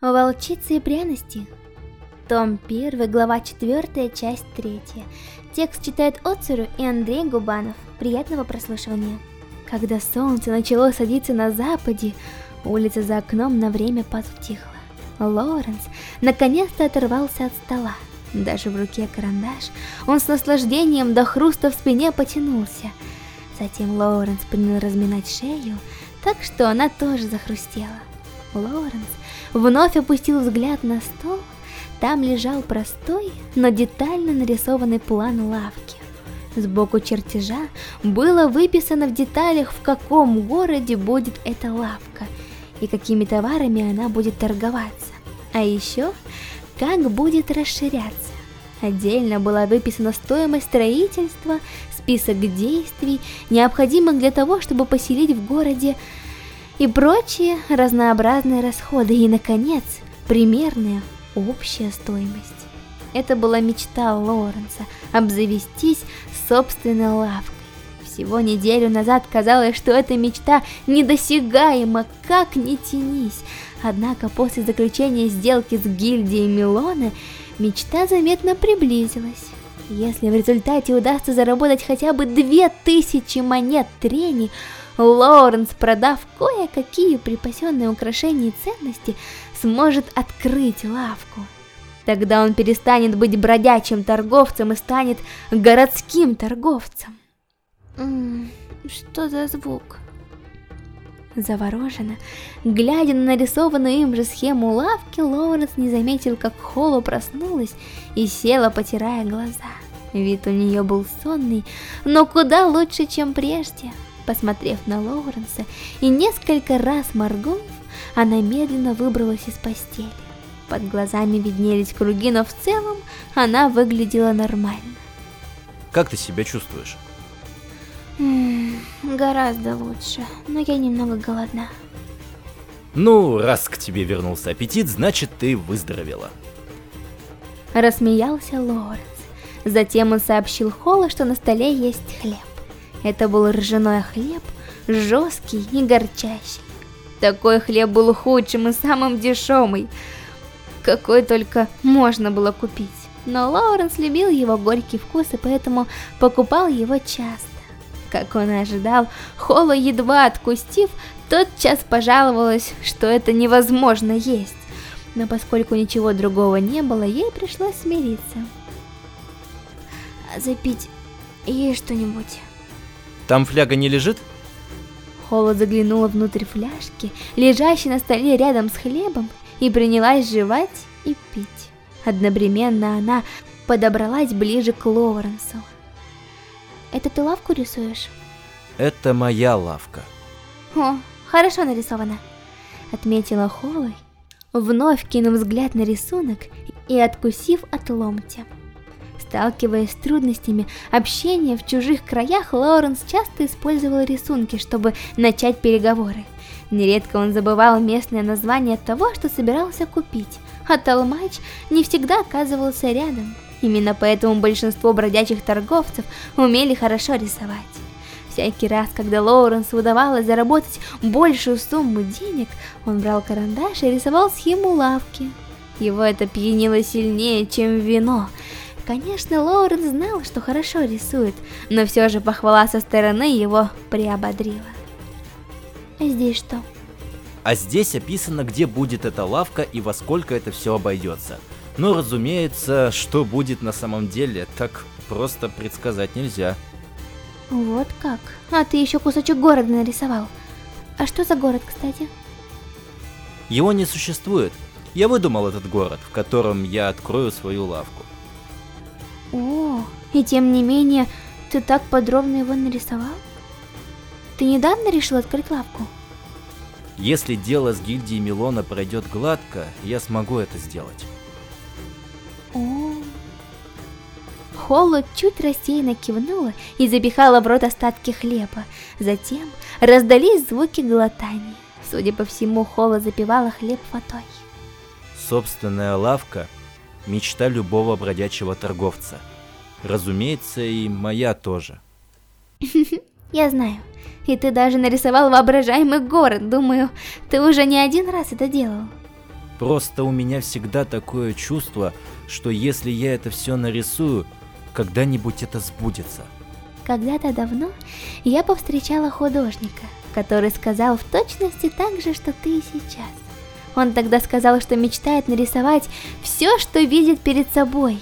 Волчицы и пряности. Том 1, глава 4, часть 3. Текст читает Оцеру и Андрей Губанов. Приятного прослушивания. Когда солнце начало садиться на западе, улица за окном на время потухла. Лоренс наконец-то оторвался от стола. Даже в руке карандаш, он с наслаждением до хруста в спине потянулся. Затем Лоуренс принял разминать шею, так что она тоже захрустела. Лоуренс вновь опустил взгляд на стол. Там лежал простой, но детально нарисованный план лавки. Сбоку чертежа было выписано в деталях, в каком городе будет эта лавка и какими товарами она будет торговаться. А еще, как будет расширяться. Отдельно была выписана стоимость строительства, список действий, необходимых для того, чтобы поселить в городе и прочие разнообразные расходы, и, наконец, примерная общая стоимость. Это была мечта Лоренса – обзавестись собственной лавкой. Всего неделю назад казалось, что эта мечта недосягаема, как ни тянись. Однако после заключения сделки с гильдией Милона, мечта заметно приблизилась. Если в результате удастся заработать хотя бы две тысячи монет трени, Лоуренс, продав кое-какие припасенные украшения и ценности, сможет открыть лавку. Тогда он перестанет быть бродячим торговцем и станет городским торговцем. М что за звук? Завороженно, глядя на нарисованную им же схему лавки, Лоуренс не заметил, как Холло проснулась и села, потирая глаза. Вид у нее был сонный, но куда лучше, чем прежде. Посмотрев на Лоуренса и несколько раз моргнув, она медленно выбралась из постели. Под глазами виднелись круги, но в целом она выглядела нормально. Как ты себя чувствуешь? М -м, гораздо лучше, но я немного голодна. Ну, раз к тебе вернулся аппетит, значит ты выздоровела. Рассмеялся Лоуренс. Затем он сообщил Холла, что на столе есть хлеб. Это был ржаной хлеб, жесткий и горчащий. Такой хлеб был худшим и самым дешевым, какой только можно было купить. Но Лоуренс любил его горький вкус и поэтому покупал его часто. Как он и ожидал, Холла, едва откустив, тотчас пожаловалась, что это невозможно есть. Но поскольку ничего другого не было, ей пришлось смириться. Запить ей что-нибудь. Там фляга не лежит? Холод заглянула внутрь фляжки, лежащей на столе рядом с хлебом, и принялась жевать и пить. Одновременно она подобралась ближе к Лоуренсу. Это ты лавку рисуешь? Это моя лавка. О, хорошо нарисовано. Отметила Холой, вновь кинув взгляд на рисунок и откусив от ломтя. Сталкиваясь с трудностями общения в чужих краях, Лоуренс часто использовал рисунки, чтобы начать переговоры. Нередко он забывал местное название того, что собирался купить, а Толмач не всегда оказывался рядом. Именно поэтому большинство бродячих торговцев умели хорошо рисовать. Всякий раз, когда Лоуренсу удавалось заработать большую сумму денег, он брал карандаш и рисовал схему лавки. Его это пьянило сильнее, чем вино, Конечно, Лоуренс знал, что хорошо рисует, но все же похвала со стороны его приободрила. А здесь что? А здесь описано, где будет эта лавка и во сколько это все обойдется. Но, разумеется, что будет на самом деле, так просто предсказать нельзя. Вот как? А ты еще кусочек города нарисовал. А что за город, кстати? Его не существует. Я выдумал этот город, в котором я открою свою лавку. О, и тем не менее, ты так подробно его нарисовал? Ты недавно решил открыть лавку? Если дело с гильдией Милона пройдет гладко, я смогу это сделать. О. Холла чуть рассеянно кивнула и запихала в рот остатки хлеба. Затем раздались звуки глотания. Судя по всему, Холла запивала хлеб водой. Собственная лавка мечта любого бродячего торговца. Разумеется, и моя тоже. Я знаю. И ты даже нарисовал воображаемый город. Думаю, ты уже не один раз это делал. Просто у меня всегда такое чувство, что если я это все нарисую, когда-нибудь это сбудется. Когда-то давно я повстречала художника, который сказал в точности так же, что ты и сейчас. Он тогда сказал, что мечтает нарисовать все, что видит перед собой.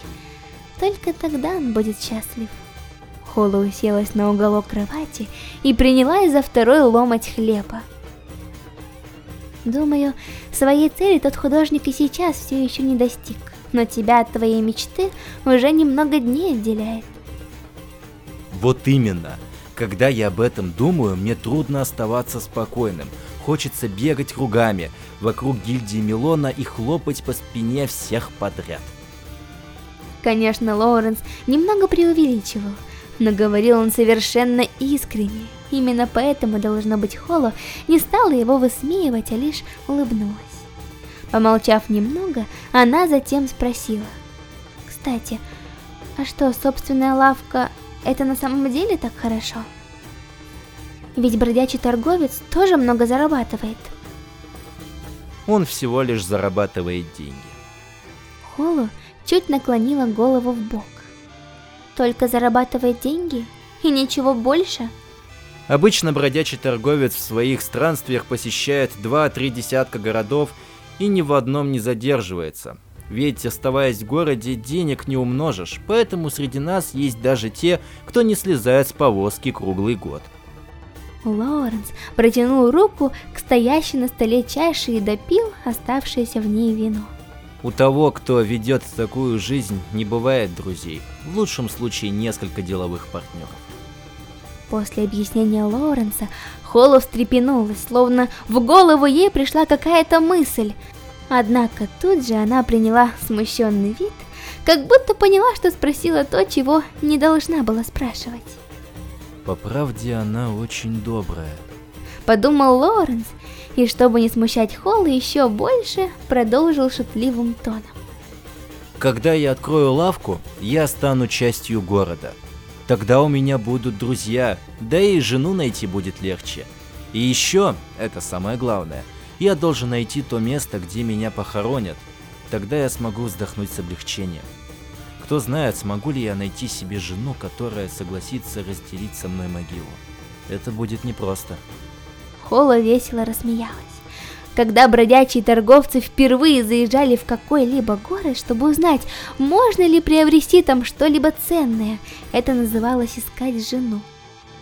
Только тогда он будет счастлив. Холла уселась на уголок кровати и принялась за второй ломоть хлеба. Думаю, своей цели тот художник и сейчас все еще не достиг, но тебя от твоей мечты уже немного дней отделяет. Вот именно. Когда я об этом думаю, мне трудно оставаться спокойным. Хочется бегать кругами вокруг гильдии Милона и хлопать по спине всех подряд. Конечно, Лоуренс немного преувеличивал, но говорил он совершенно искренне. Именно поэтому, должно быть, Холо не стала его высмеивать, а лишь улыбнулась. Помолчав немного, она затем спросила. «Кстати, а что, собственная лавка это на самом деле так хорошо? Ведь бродячий торговец тоже много зарабатывает. Он всего лишь зарабатывает деньги. Холу чуть наклонила голову в бок. Только зарабатывает деньги? И ничего больше? Обычно бродячий торговец в своих странствиях посещает 2-3 десятка городов и ни в одном не задерживается. Ведь оставаясь в городе, денег не умножишь, поэтому среди нас есть даже те, кто не слезает с повозки круглый год. Лоуренс протянул руку к стоящей на столе чаше и допил оставшееся в ней вино. У того, кто ведет такую жизнь, не бывает друзей. В лучшем случае несколько деловых партнеров. После объяснения Лоуренса Холла встрепенулась, словно в голову ей пришла какая-то мысль. Однако тут же она приняла смущенный вид, как будто поняла, что спросила то, чего не должна была спрашивать. По правде, она очень добрая. Подумал Лоренс, и чтобы не смущать Холла еще больше, продолжил шутливым тоном. Когда я открою лавку, я стану частью города. Тогда у меня будут друзья, да и жену найти будет легче. И еще, это самое главное – я должен найти то место, где меня похоронят. Тогда я смогу вздохнуть с облегчением. Кто знает, смогу ли я найти себе жену, которая согласится разделить со мной могилу. Это будет непросто. Холла весело рассмеялась. Когда бродячие торговцы впервые заезжали в какой-либо город, чтобы узнать, можно ли приобрести там что-либо ценное, это называлось искать жену.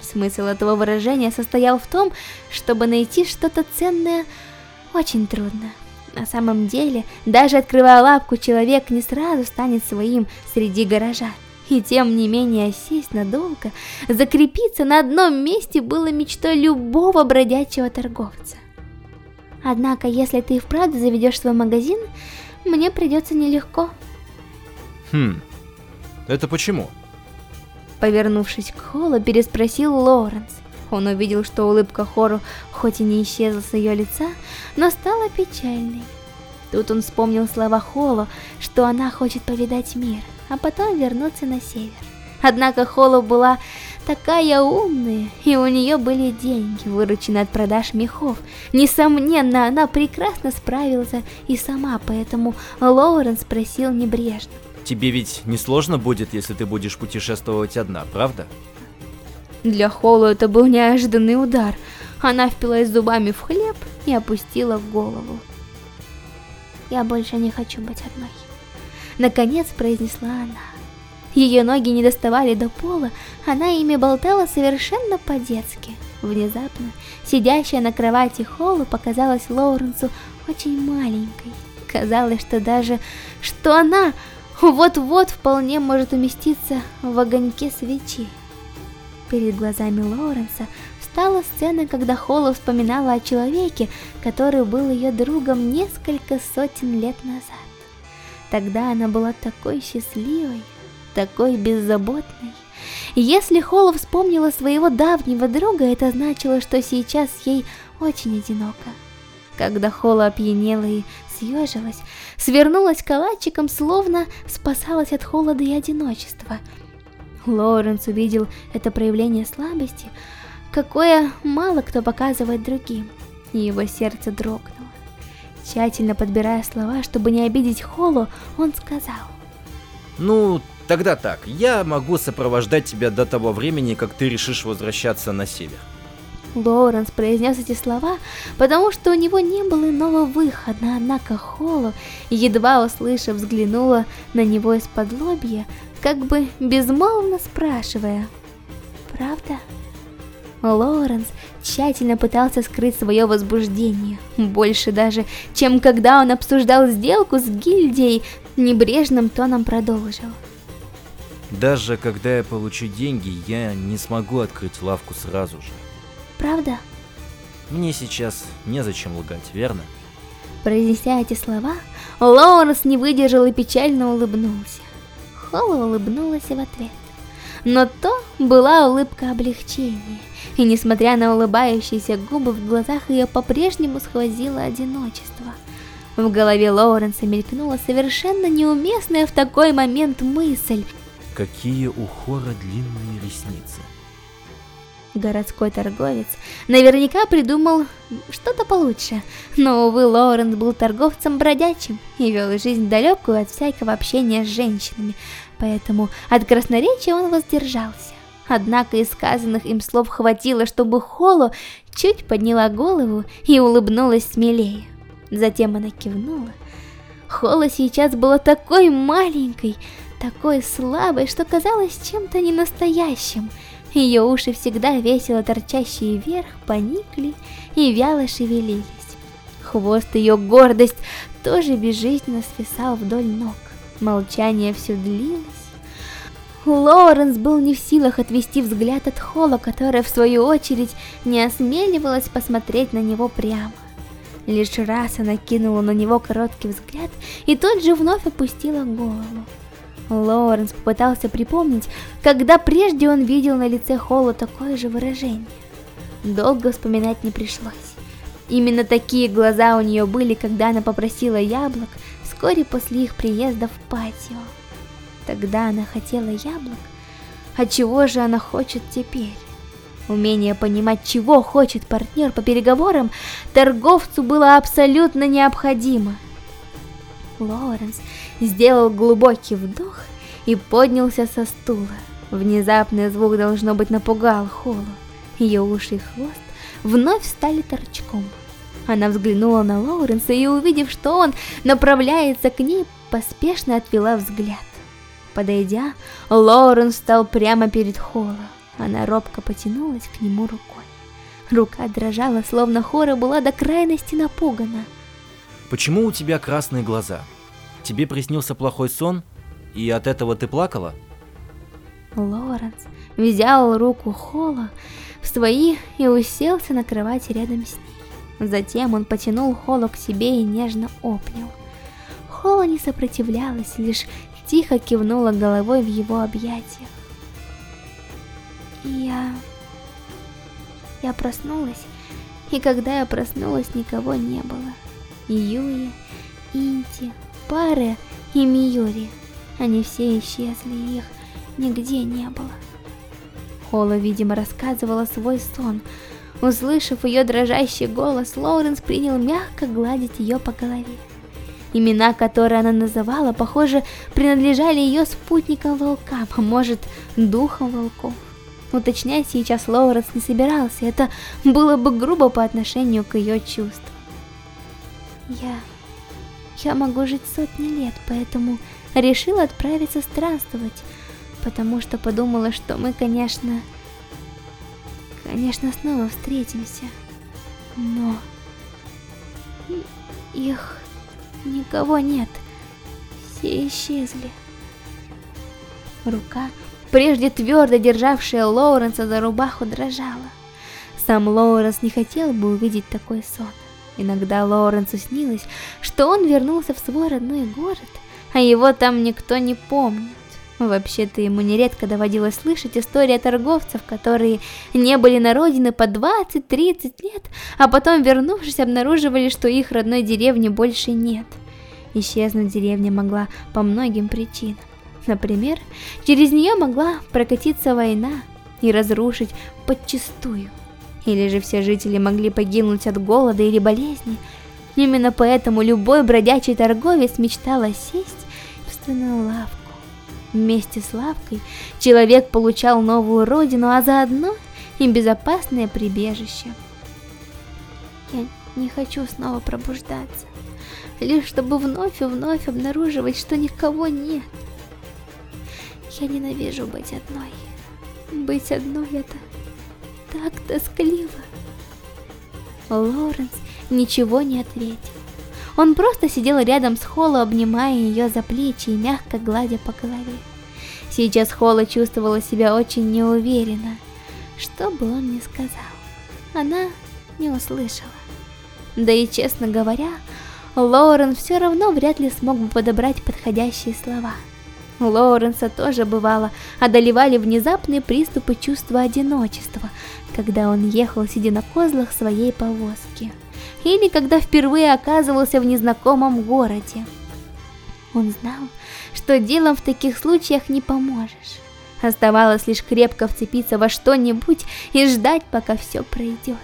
Смысл этого выражения состоял в том, чтобы найти что-то ценное очень трудно. На самом деле, даже открывая лапку, человек не сразу станет своим среди горожан. И тем не менее сесть надолго, закрепиться на одном месте было мечтой любого бродячего торговца. Однако, если ты вправду заведешь свой магазин, мне придется нелегко. Хм, это почему? Повернувшись к Холлу, переспросил Лоуренс. Он увидел, что улыбка Хору хоть и не исчезла с ее лица, но стала печальной. Тут он вспомнил слова Холо, что она хочет повидать мир, а потом вернуться на север. Однако Холо была такая умная, и у нее были деньги, вырученные от продаж мехов. Несомненно, она прекрасно справилась и сама, поэтому Лоуренс спросил небрежно. Тебе ведь не сложно будет, если ты будешь путешествовать одна, правда? Для Холлу это был неожиданный удар. Она впилась зубами в хлеб и опустила голову. «Я больше не хочу быть одной», — наконец произнесла она. Ее ноги не доставали до пола, она ими болтала совершенно по-детски. Внезапно, сидящая на кровати Холла показалась Лоуренсу очень маленькой. Казалось, что даже, что она вот-вот вполне может уместиться в огоньке свечи. Перед глазами Лоуренса встала сцена, когда Холла вспоминала о человеке, который был ее другом несколько сотен лет назад. Тогда она была такой счастливой, такой беззаботной. Если Холла вспомнила своего давнего друга, это значило, что сейчас ей очень одиноко. Когда Холла опьянела и съежилась, свернулась калачиком, словно спасалась от холода и одиночества – Лоуренс увидел это проявление слабости, какое мало кто показывает другим, и его сердце дрогнуло. Тщательно подбирая слова, чтобы не обидеть Холу, он сказал. Ну, тогда так, я могу сопровождать тебя до того времени, как ты решишь возвращаться на север. Лоуренс произнес эти слова, потому что у него не было иного выхода, однако Холло, едва услышав, взглянула на него из-под лобья, как бы безмолвно спрашивая «Правда?». Лоуренс тщательно пытался скрыть свое возбуждение, больше даже, чем когда он обсуждал сделку с гильдией, небрежным тоном продолжил. Даже когда я получу деньги, я не смогу открыть лавку сразу же. Правда? Мне сейчас незачем лгать, верно? Произнеся эти слова, Лоуренс не выдержал и печально улыбнулся. Холла улыбнулась в ответ. Но то была улыбка облегчения, и несмотря на улыбающиеся губы, в глазах ее по-прежнему сквозило одиночество. В голове Лоуренса мелькнула совершенно неуместная в такой момент мысль. Какие у Хора длинные ресницы. Городской торговец наверняка придумал что-то получше, но, увы, Лоуренс был торговцем бродячим и вел жизнь далекую от всякого общения с женщинами, поэтому от красноречия он воздержался. Однако из сказанных им слов хватило, чтобы Холо чуть подняла голову и улыбнулась смелее. Затем она кивнула. Холо сейчас была такой маленькой, такой слабой, что казалось чем-то ненастоящим. Ее уши всегда весело торчащие вверх, поникли и вяло шевелились. Хвост ее гордость тоже безжизненно свисал вдоль ног. Молчание все длилось. Лоуренс был не в силах отвести взгляд от Холла, которая, в свою очередь, не осмеливалась посмотреть на него прямо. Лишь раз она кинула на него короткий взгляд и тут же вновь опустила голову. Лоуренс попытался припомнить, когда прежде он видел на лице Холла такое же выражение. Долго вспоминать не пришлось. Именно такие глаза у нее были, когда она попросила яблок вскоре после их приезда в патио. Тогда она хотела яблок, а чего же она хочет теперь? Умение понимать, чего хочет партнер по переговорам, торговцу было абсолютно необходимо. Лоуренс сделал глубокий вдох и поднялся со стула. Внезапный звук, должно быть, напугал Холу. Ее уши и хвост вновь стали торчком. Она взглянула на Лоуренса и, увидев, что он направляется к ней, поспешно отвела взгляд. Подойдя, Лоуренс стал прямо перед Холлом. Она робко потянулась к нему рукой. Рука дрожала, словно Хора была до крайности напугана. Почему у тебя красные глаза? Тебе приснился плохой сон, и от этого ты плакала? Лоренс взял руку Холла в свои и уселся на кровати рядом с ней. Затем он потянул Холла к себе и нежно обнял. Холла не сопротивлялась, лишь тихо кивнула головой в его объятиях. Я... Я проснулась, и когда я проснулась, никого не было. Юи, Инти, Пары и Миюри. Они все исчезли, их нигде не было. Холла, видимо, рассказывала свой сон. Услышав ее дрожащий голос, Лоуренс принял мягко гладить ее по голове. Имена, которые она называла, похоже, принадлежали ее спутникам-волкам, а может, духам волков. Уточнять сейчас Лоуренс не собирался, это было бы грубо по отношению к ее чувствам. Я я могу жить сотни лет, поэтому решила отправиться странствовать, потому что подумала, что мы, конечно, конечно, снова встретимся. Но их никого нет, все исчезли. Рука, прежде твердо державшая Лоуренса за рубаху, дрожала. Сам Лоуренс не хотел бы увидеть такой сон. Иногда Лоуренсу снилось, что он вернулся в свой родной город, а его там никто не помнит. Вообще-то ему нередко доводилось слышать истории торговцев, которые не были на родине по 20-30 лет, а потом, вернувшись, обнаруживали, что их родной деревни больше нет. Исчезнуть деревня могла по многим причинам. Например, через нее могла прокатиться война и разрушить подчистую или же все жители могли погибнуть от голода или болезни. Именно поэтому любой бродячий торговец мечтал сесть в собственную лавку. Вместе с лавкой человек получал новую родину, а заодно и безопасное прибежище. Я не хочу снова пробуждаться, лишь чтобы вновь и вновь обнаруживать, что никого нет. Я ненавижу быть одной. Быть одной это так тоскливо. Лоренс ничего не ответил. Он просто сидел рядом с Холло, обнимая ее за плечи и мягко гладя по голове. Сейчас Холла чувствовала себя очень неуверенно. Что бы он ни сказал, она не услышала. Да и честно говоря, Лоурен все равно вряд ли смог бы подобрать подходящие слова. Лоуренса тоже бывало одолевали внезапные приступы чувства одиночества, когда он ехал, сидя на козлах своей повозки, или когда впервые оказывался в незнакомом городе. Он знал, что делом в таких случаях не поможешь. Оставалось лишь крепко вцепиться во что-нибудь и ждать, пока все пройдет.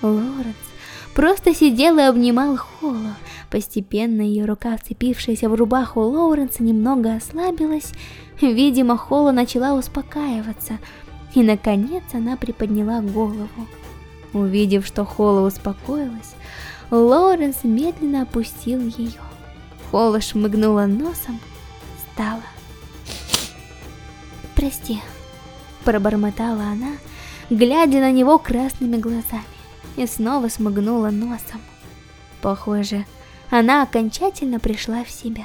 Лоренс просто сидел и обнимал Холла. Постепенно ее рука, вцепившаяся в рубаху Лоуренса, немного ослабилась. Видимо, Холла начала успокаиваться. И, наконец, она приподняла голову. Увидев, что Холла успокоилась, Лоуренс медленно опустил ее. Холла шмыгнула носом, стала. «Прости», — пробормотала она, глядя на него красными глазами и снова смыгнула носом. Похоже, она окончательно пришла в себя.